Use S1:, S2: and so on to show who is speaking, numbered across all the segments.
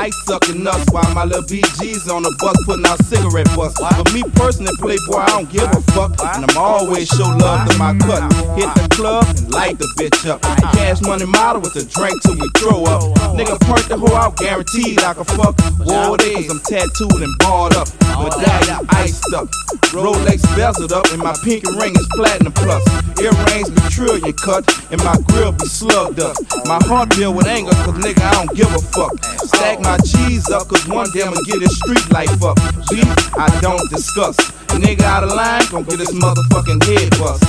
S1: ice sucking nuts while my little BG's on the bus putting out cigarette butts. But me personally, Playboy, I don't give a fuck. And I'm always show love to my cut. Hit the club and light the bitch up. Cash money model with the drink till we throw up. Nigga point the hoe out, guaranteed I can fuck. War days, I'm tattooed and barred up. Medallion iced up. Rolex bezeled up, and my pinky ring is platinum plus. Earrings be trillion cut, and my grill be slugged up. My heart filled with anger, cause nigga, I don't give a fuck. Stack my cheese up, cause one day I'ma get this street life up. Beef, I don't discuss. Nigga out of line, gon' get his motherfucking head bust.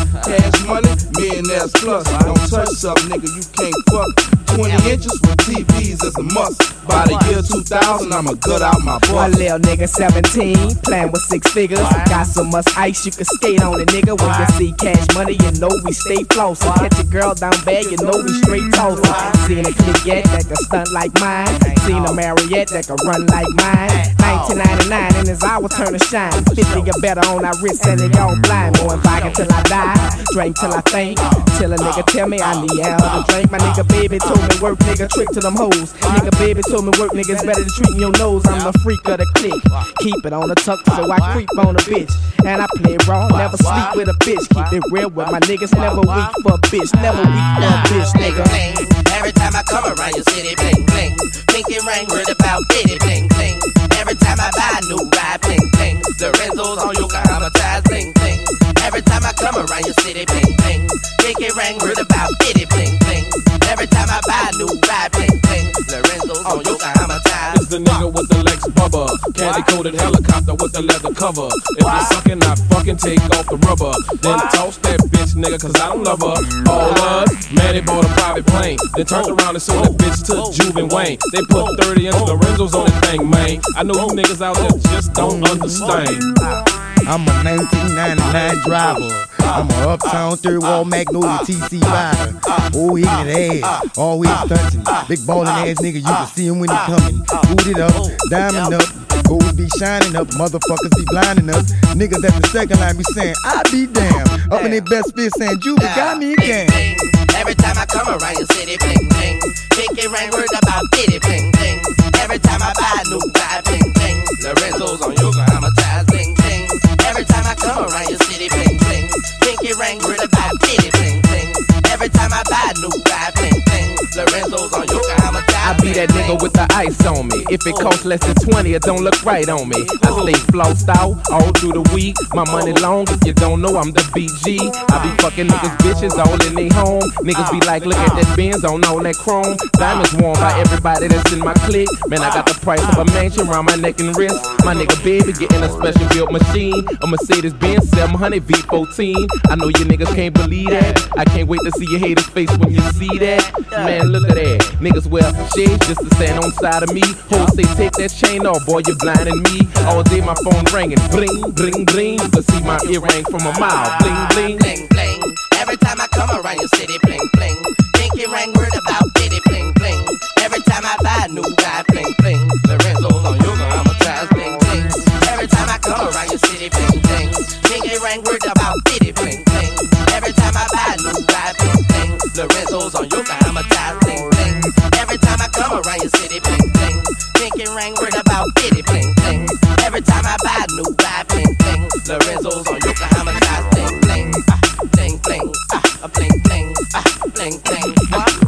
S1: Millionaires plus. Don't touch something, nigga, you can't fuck. 20 inches with TVs is a must. By the year 2000, I'ma gut out my butt.
S2: One little nigga 17, playing with six figures. Got so much ice you can skate on it, nigga. When you see cash money, you know we stay flossing. Catch a girl down bad, you know we straight tossing. Seen a click yet that can stunt like mine. Seen a Marriott that can run like mine. 1999 and it's our turn to shine. 50 or better on our wrist and it all blind. Going vodka till I die, drink till I faint. Till a nigga tell me I need hell to drink. My nigga baby told me work, nigga trick to them hoes. Nigga baby told me work, niggas better than treating your nose. I'm the freak of the clique. Keep it on the tuck so I creep on a bitch. And I play raw, never sleep with a bitch. Keep it real with my niggas, never weak for a bitch. Never weak for a bitch, nigga.
S3: Every time I come around your city, bling bling. Pinky ring, word about bitty, bling around your city, bling bling. Pinky ring, word about bitty, bling bling. Every time I buy a new ride, bling bling. Lorenzo's on Yokohama ties.
S4: It's the nigga with the Lex Bubba. Candy coated helicopter with the leather cover. If you're sucking, I fucking take off the rubber. Then toss that bitch, nigga, cause I don't love her. All love, man, they bought a private plane. Then turned around and sold that bitch to Juve and Wayne. They put 30 inch Lorenzo's on that thing, man. I know you niggas out there just don't understand.
S5: I'm a 1999 driver. I'm a uptown third wall Magnolia TC rider. Oh, ignorant ass, always stunting. Big ballin' ass nigga, you can see him when he coming. Boot it up, diamond up. Gold be shining up, motherfuckers be blinding us. Niggas at the second line be saying, I be damn. Up in their best fit saying, Juba got me again.
S3: Every time I come around your city, bling bling. it ring, word about bitty, bling
S6: If it costs less than 20, it don't look right on me. I stay flossed out all through the week. My money long, if you don't know, I'm the BG. I be fucking niggas, bitches all in they home. Niggas be like, look at that Benz on all that chrome. Diamonds worn by everybody that's in my clique. Man, I got the price of a mansion around my neck and wrist. My nigga baby getting a special built machine. A Mercedes Benz 700 V14. I know you niggas can't believe that. I can't wait to see your haters face when you see that. Man, look at that. Niggas wear shades just to stand on side of me. Say take that chain off, boy, you're blinding me. All day my phone ringing, bling, bling, bling. You can see my earring from a mile, bling, bling.
S3: bling bling. Every time I come around your city, bling bling. Pinky ring, word about bitty, bling bling. Every time I buy a new ride, bling bling. Lorenzo's on Yokohama ties, bling bling. Every time I come around your city, bling bling. Pinky ring, word about bitty, bling bling. Every time I buy a new ride, bling bling. Lorenzo's on Yokohama ties, bling bling. Every time I come around your city, bling bling. Pinky ring, word about bitty, bling bling. Every time I buy a new ride, bling bling. Lorenzo's on Yokohama ties, bling bling. Ah, bling bling, ah, bling bling, ah, bling bling, what,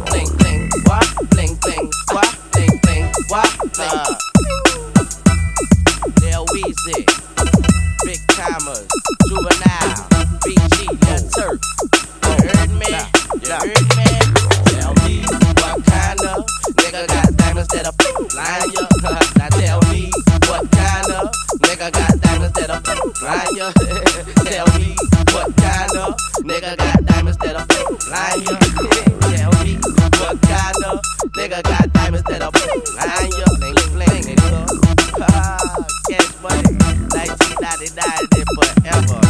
S3: diamonds that'll blind ya. now tell me what kind of nigga got diamonds that'll blind ya. tell me what kind of nigga got diamonds that'll blind ya. tell me what kind of nigga got diamonds that'll blind ya. Nigga playing, nigga. Catch money, 1999 and forever.